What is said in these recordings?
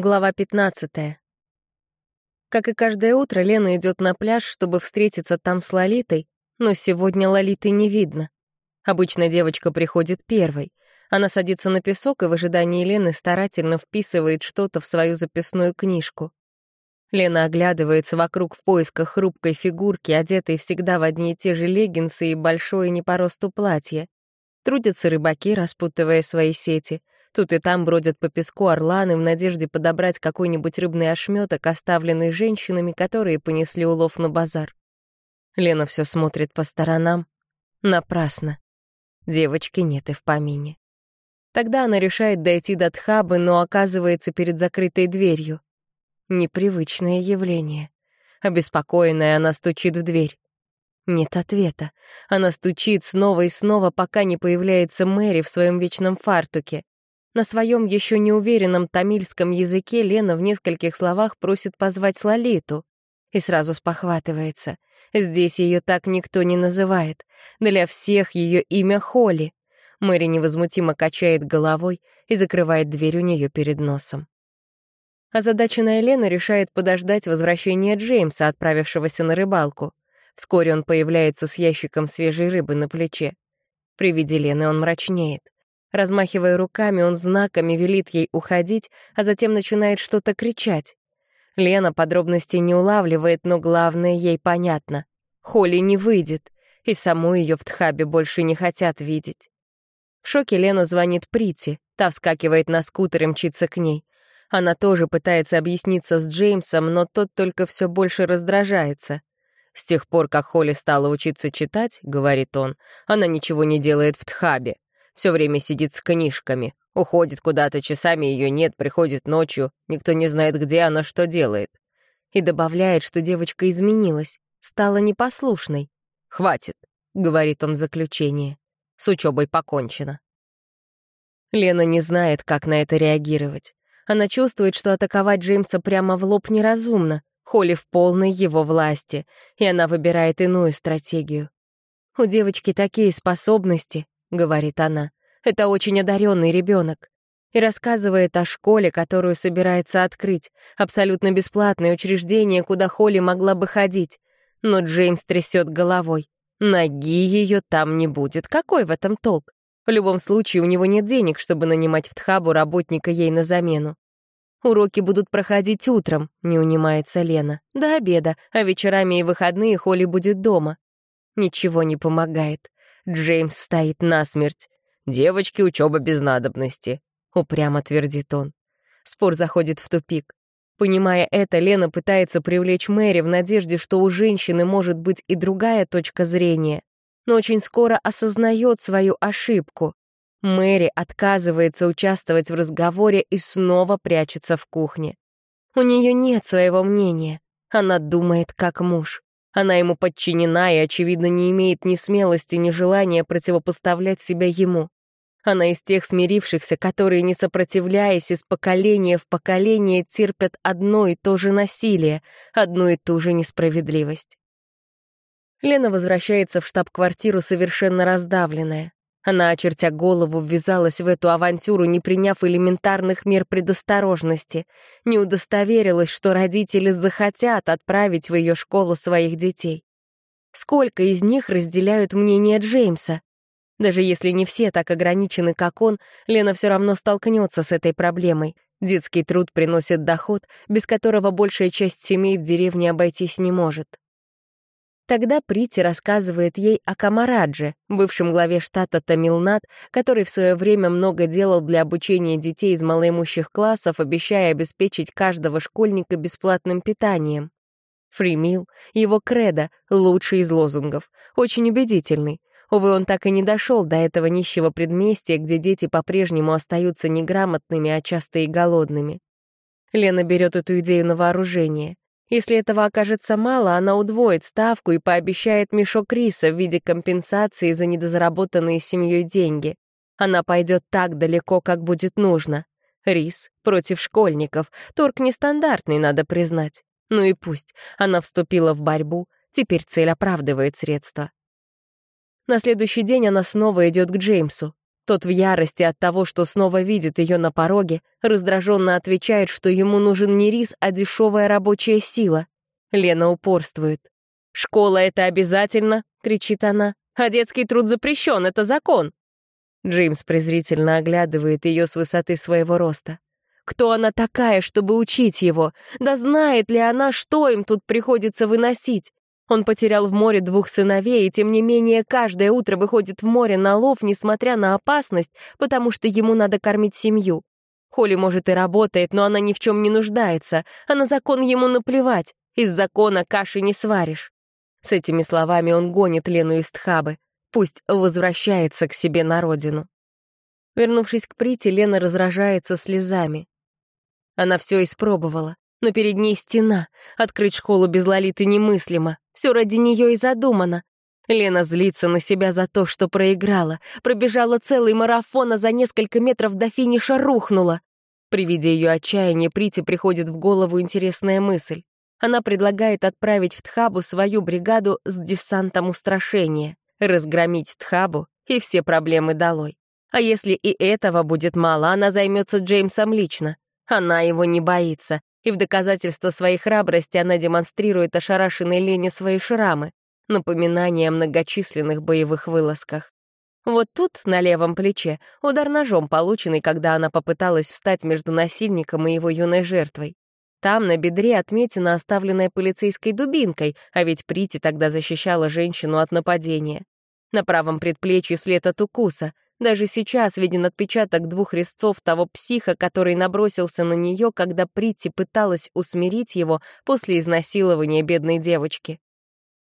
Глава 15. Как и каждое утро, Лена идет на пляж, чтобы встретиться там с Лолитой, но сегодня Лолиты не видно. Обычно девочка приходит первой. Она садится на песок и в ожидании Лены старательно вписывает что-то в свою записную книжку. Лена оглядывается вокруг в поисках хрупкой фигурки, одетой всегда в одни и те же леггинсы и большое не по росту платье. Трудятся рыбаки, распутывая свои сети — Тут и там бродят по песку орланы в надежде подобрать какой-нибудь рыбный ошметок, оставленный женщинами, которые понесли улов на базар. Лена все смотрит по сторонам. Напрасно. Девочки нет и в помине. Тогда она решает дойти до Тхабы, но оказывается перед закрытой дверью. Непривычное явление. Обеспокоенная, она стучит в дверь. Нет ответа. Она стучит снова и снова, пока не появляется Мэри в своем вечном фартуке. На своем еще неуверенном тамильском языке Лена в нескольких словах просит позвать Лолиту. И сразу спохватывается. Здесь ее так никто не называет. Для всех ее имя Холли. Мэри невозмутимо качает головой и закрывает дверь у нее перед носом. Озадаченная Лена решает подождать возвращения Джеймса, отправившегося на рыбалку. Вскоре он появляется с ящиком свежей рыбы на плече. При виде Лены он мрачнеет. Размахивая руками, он знаками велит ей уходить, а затем начинает что-то кричать. Лена подробностей не улавливает, но главное ей понятно. Холли не выйдет, и саму ее в Тхабе больше не хотят видеть. В шоке Лена звонит Прити, та вскакивает на скутер и мчится к ней. Она тоже пытается объясниться с Джеймсом, но тот только все больше раздражается. С тех пор, как Холли стала учиться читать, говорит он, она ничего не делает в Тхабе. Все время сидит с книжками. Уходит куда-то, часами ее нет, приходит ночью. Никто не знает, где она, что делает. И добавляет, что девочка изменилась, стала непослушной. «Хватит», — говорит он в заключение. «С учебой покончено». Лена не знает, как на это реагировать. Она чувствует, что атаковать Джеймса прямо в лоб неразумно. Холли в полной его власти, и она выбирает иную стратегию. У девочки такие способности, — говорит она. «Это очень одаренный ребенок. И рассказывает о школе, которую собирается открыть. Абсолютно бесплатное учреждение, куда Холли могла бы ходить. Но Джеймс трясет головой. Ноги ее там не будет. Какой в этом толк? В любом случае, у него нет денег, чтобы нанимать в Тхабу работника ей на замену. «Уроки будут проходить утром», — не унимается Лена. «До обеда, а вечерами и выходные Холли будет дома». Ничего не помогает. Джеймс стоит насмерть. «Девочки, учеба без надобности», — упрямо твердит он. Спор заходит в тупик. Понимая это, Лена пытается привлечь Мэри в надежде, что у женщины может быть и другая точка зрения, но очень скоро осознает свою ошибку. Мэри отказывается участвовать в разговоре и снова прячется в кухне. У нее нет своего мнения. Она думает как муж. Она ему подчинена и, очевидно, не имеет ни смелости, ни желания противопоставлять себя ему. Она из тех смирившихся, которые, не сопротивляясь, из поколения в поколение терпят одно и то же насилие, одну и ту же несправедливость. Лена возвращается в штаб-квартиру совершенно раздавленная. Она, очертя голову, ввязалась в эту авантюру, не приняв элементарных мер предосторожности, не удостоверилась, что родители захотят отправить в ее школу своих детей. Сколько из них разделяют мнение Джеймса? Даже если не все так ограничены, как он, Лена все равно столкнется с этой проблемой. Детский труд приносит доход, без которого большая часть семей в деревне обойтись не может. Тогда Прити рассказывает ей о Камарадже, бывшем главе штата Тамилнат, который в свое время много делал для обучения детей из малоимущих классов, обещая обеспечить каждого школьника бесплатным питанием. Фримил, его кредо, лучший из лозунгов, очень убедительный. Увы, он так и не дошел до этого нищего предместья, где дети по-прежнему остаются неграмотными, а часто и голодными. Лена берет эту идею на вооружение. Если этого окажется мало, она удвоит ставку и пообещает мешок риса в виде компенсации за недозаработанные семьей деньги. Она пойдет так далеко, как будет нужно. Рис против школьников. Торг нестандартный, надо признать. Ну и пусть. Она вступила в борьбу, теперь цель оправдывает средства. На следующий день она снова идет к Джеймсу. Тот в ярости от того, что снова видит ее на пороге, раздраженно отвечает, что ему нужен не рис, а дешевая рабочая сила. Лена упорствует. «Школа — это обязательно!» — кричит она. «А детский труд запрещен, это закон!» Джеймс презрительно оглядывает ее с высоты своего роста. Кто она такая, чтобы учить его? Да знает ли она, что им тут приходится выносить? Он потерял в море двух сыновей, и тем не менее каждое утро выходит в море на лов, несмотря на опасность, потому что ему надо кормить семью. Холли, может, и работает, но она ни в чем не нуждается, а на закон ему наплевать. Из закона каши не сваришь. С этими словами он гонит Лену из Тхабы. Пусть возвращается к себе на родину. Вернувшись к Прите, Лена разражается слезами. Она все испробовала. Но перед ней стена. Открыть школу без Лолиты немыслимо. Все ради нее и задумано. Лена злится на себя за то, что проиграла. Пробежала целый марафон, а за несколько метров до финиша рухнула. При виде ее отчаяния Прите приходит в голову интересная мысль. Она предлагает отправить в Тхабу свою бригаду с десантом устрашения, разгромить Тхабу и все проблемы долой. А если и этого будет мало, она займется Джеймсом лично. Она его не боится, и в доказательство своей храбрости она демонстрирует ошарашенной Лене свои шрамы, напоминание о многочисленных боевых вылазках. Вот тут, на левом плече, удар ножом, полученный, когда она попыталась встать между насильником и его юной жертвой. Там на бедре отметина, оставленная полицейской дубинкой, а ведь Прити тогда защищала женщину от нападения. На правом предплечье след от укуса — даже сейчас виден отпечаток двух резцов того психа, который набросился на нее, когда Прити пыталась усмирить его после изнасилования бедной девочки.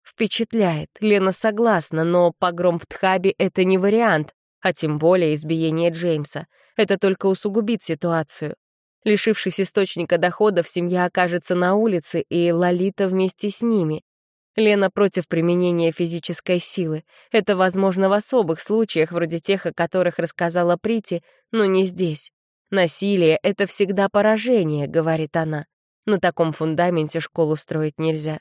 Впечатляет, Лена согласна, но погром в Тхабе — это не вариант, а тем более избиение Джеймса. Это только усугубит ситуацию. Лишившись источника доходов, семья окажется на улице, и Лолита вместе с ними. Лена против применения физической силы. Это возможно в особых случаях, вроде тех, о которых рассказала Прити, но не здесь. «Насилие — это всегда поражение», — говорит она. На таком фундаменте школу строить нельзя.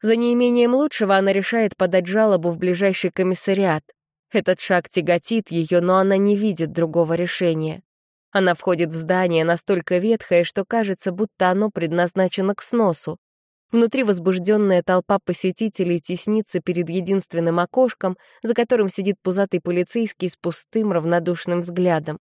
За неимением лучшего она решает подать жалобу в ближайший комиссариат. Этот шаг тяготит ее, но она не видит другого решения. Она входит в здание настолько ветхое, что кажется, будто оно предназначено к сносу. Внутри возбужденная толпа посетителей теснится перед единственным окошком, за которым сидит пузатый полицейский с пустым равнодушным взглядом.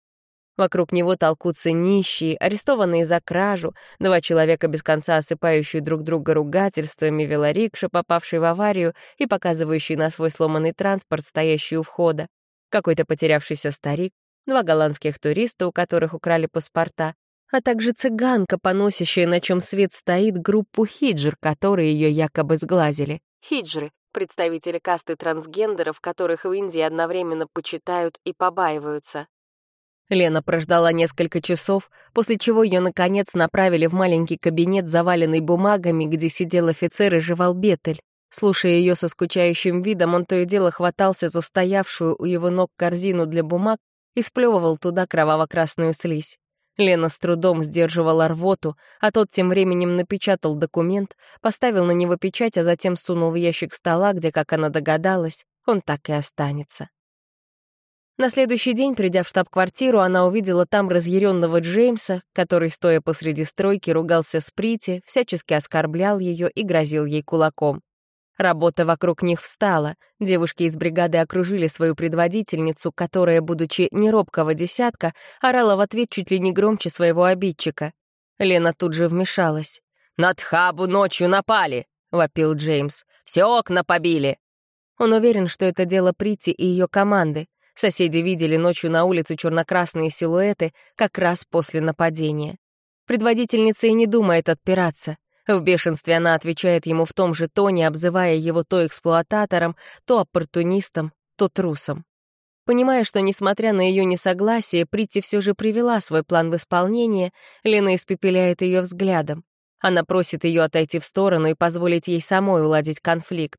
Вокруг него толкутся нищие, арестованные за кражу, два человека без конца осыпающие друг друга ругательствами, велорикша, попавший в аварию и показывающий на свой сломанный транспорт, стоящий у входа, какой-то потерявшийся старик, два голландских туриста, у которых украли паспорта, а также цыганка, поносящая, на чем свет стоит, группу хиджр, которые ее якобы сглазили. Хиджры — представители касты трансгендеров, которых в Индии одновременно почитают и побаиваются. Лена прождала несколько часов, после чего ее, наконец, направили в маленький кабинет, заваленный бумагами, где сидел офицер и жевал бетель. Слушая ее со скучающим видом, он то и дело хватался за стоявшую у его ног корзину для бумаг и сплевывал туда кроваво-красную слизь. Лена с трудом сдерживала рвоту, а тот тем временем напечатал документ, поставил на него печать, а затем сунул в ящик стола, где, как она догадалась, он так и останется. На следующий день, придя в штаб-квартиру, она увидела там разъяренного Джеймса, который, стоя посреди стройки, ругался с Прити, всячески оскорблял ее и грозил ей кулаком. Работа вокруг них встала. Девушки из бригады окружили свою предводительницу, которая, будучи неробкого десятка, орала в ответ чуть ли не громче своего обидчика. Лена тут же вмешалась. «На Тхабу ночью напали!» — вопил Джеймс. «Все окна побили!» Он уверен, что это дело Прити и ее команды. Соседи видели ночью на улице черно-красные силуэты как раз после нападения. Предводительница и не думает отпираться. В бешенстве она отвечает ему в том же тоне, обзывая его то эксплуататором, то оппортунистом, то трусом. Понимая, что, несмотря на ее несогласие, Прити все же привела свой план в исполнение, Лена испепеляет ее взглядом. Она просит ее отойти в сторону и позволить ей самой уладить конфликт.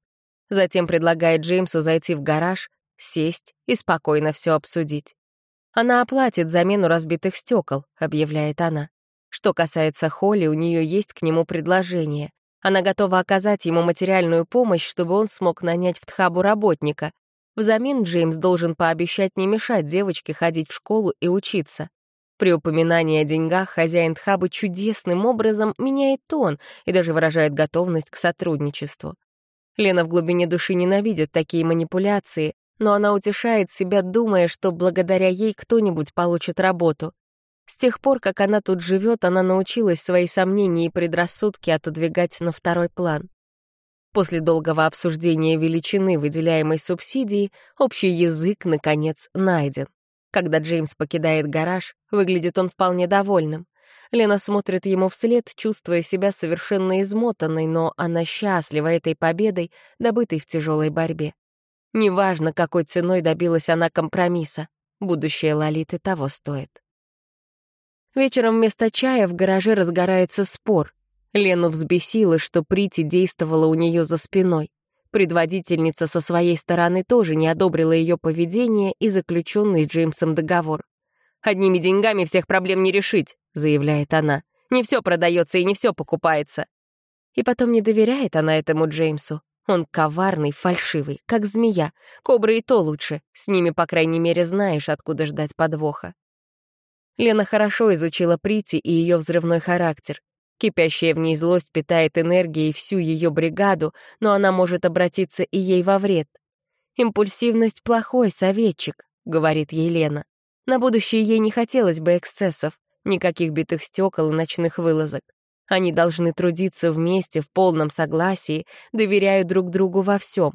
Затем предлагает Джеймсу зайти в гараж, сесть и спокойно все обсудить. «Она оплатит замену разбитых стекол», — объявляет она. Что касается Холли, у нее есть к нему предложение. Она готова оказать ему материальную помощь, чтобы он смог нанять в Тхабу работника. Взамен Джеймс должен пообещать не мешать девочке ходить в школу и учиться. При упоминании о деньгах хозяин Тхабы чудесным образом меняет тон и даже выражает готовность к сотрудничеству. Лена в глубине души ненавидит такие манипуляции, но она утешает себя, думая, что благодаря ей кто-нибудь получит работу. С тех пор, как она тут живет, она научилась свои сомнения и предрассудки отодвигать на второй план. После долгого обсуждения величины выделяемой субсидии общий язык, наконец, найден. Когда Джеймс покидает гараж, выглядит он вполне довольным. Лена смотрит ему вслед, чувствуя себя совершенно измотанной, но она счастлива этой победой, добытой в тяжелой борьбе. Неважно, какой ценой добилась она компромисса, будущее Лолиты того стоит. Вечером вместо чая в гараже разгорается спор. Лену взбесило, что Прити действовала у нее за спиной. Предводительница со своей стороны тоже не одобрила ее поведение и заключенный с Джеймсом договор. «Одними деньгами всех проблем не решить», — заявляет она. «Не все продается и не все покупается». И потом не доверяет она этому Джеймсу. Он коварный, фальшивый, как змея. Кобры и то лучше. С ними, по крайней мере, знаешь, откуда ждать подвоха. Лена хорошо изучила Прити и ее взрывной характер. Кипящая в ней злость питает энергией всю ее бригаду, но она может обратиться и ей во вред. «Импульсивность — плохой советчик», — говорит ей Лена. На будущее ей не хотелось бы эксцессов, никаких битых стекол и ночных вылазок. Они должны трудиться вместе, в полном согласии, доверяя друг другу во всем.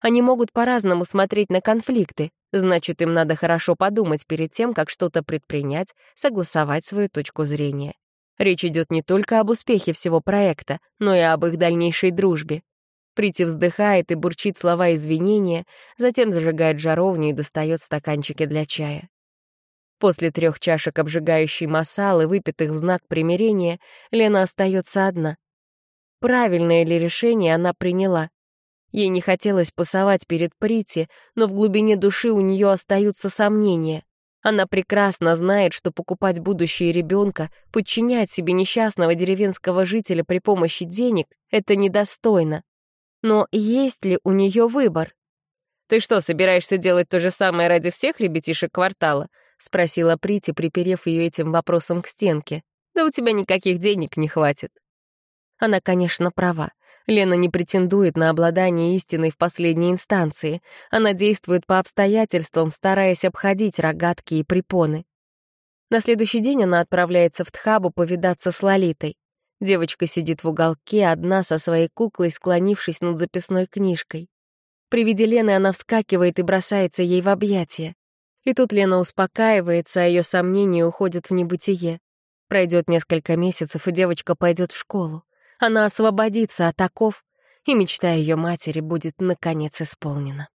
Они могут по-разному смотреть на конфликты, значит, им надо хорошо подумать перед тем, как что-то предпринять, согласовать свою точку зрения. Речь идет не только об успехе всего проекта, но и об их дальнейшей дружбе. Прити вздыхает и бурчит слова извинения, затем зажигает жаровню и достает стаканчики для чая. После трех чашек обжигающей масалы, выпитых в знак примирения, Лена остается одна. Правильное ли решение она приняла? Ей не хотелось пасовать перед Прити, но в глубине души у нее остаются сомнения. Она прекрасно знает, что покупать будущее ребенка, подчинять себе несчастного деревенского жителя при помощи денег — это недостойно. Но есть ли у нее выбор? «Ты что, собираешься делать то же самое ради всех ребятишек квартала?» — спросила Прити, приперев ее этим вопросом к стенке. «Да у тебя никаких денег не хватит». Она, конечно, права. Лена не претендует на обладание истиной в последней инстанции. Она действует по обстоятельствам, стараясь обходить рогатки и препоны. На следующий день она отправляется в Тхабу повидаться с Лолитой. Девочка сидит в уголке, одна со своей куклой, склонившись над записной книжкой. При виде Лены она вскакивает и бросается ей в объятия. И тут Лена успокаивается, а ее сомнения уходят в небытие. Пройдет несколько месяцев, и девочка пойдет в школу. Она освободится от оков, и мечта ее матери будет наконец исполнена.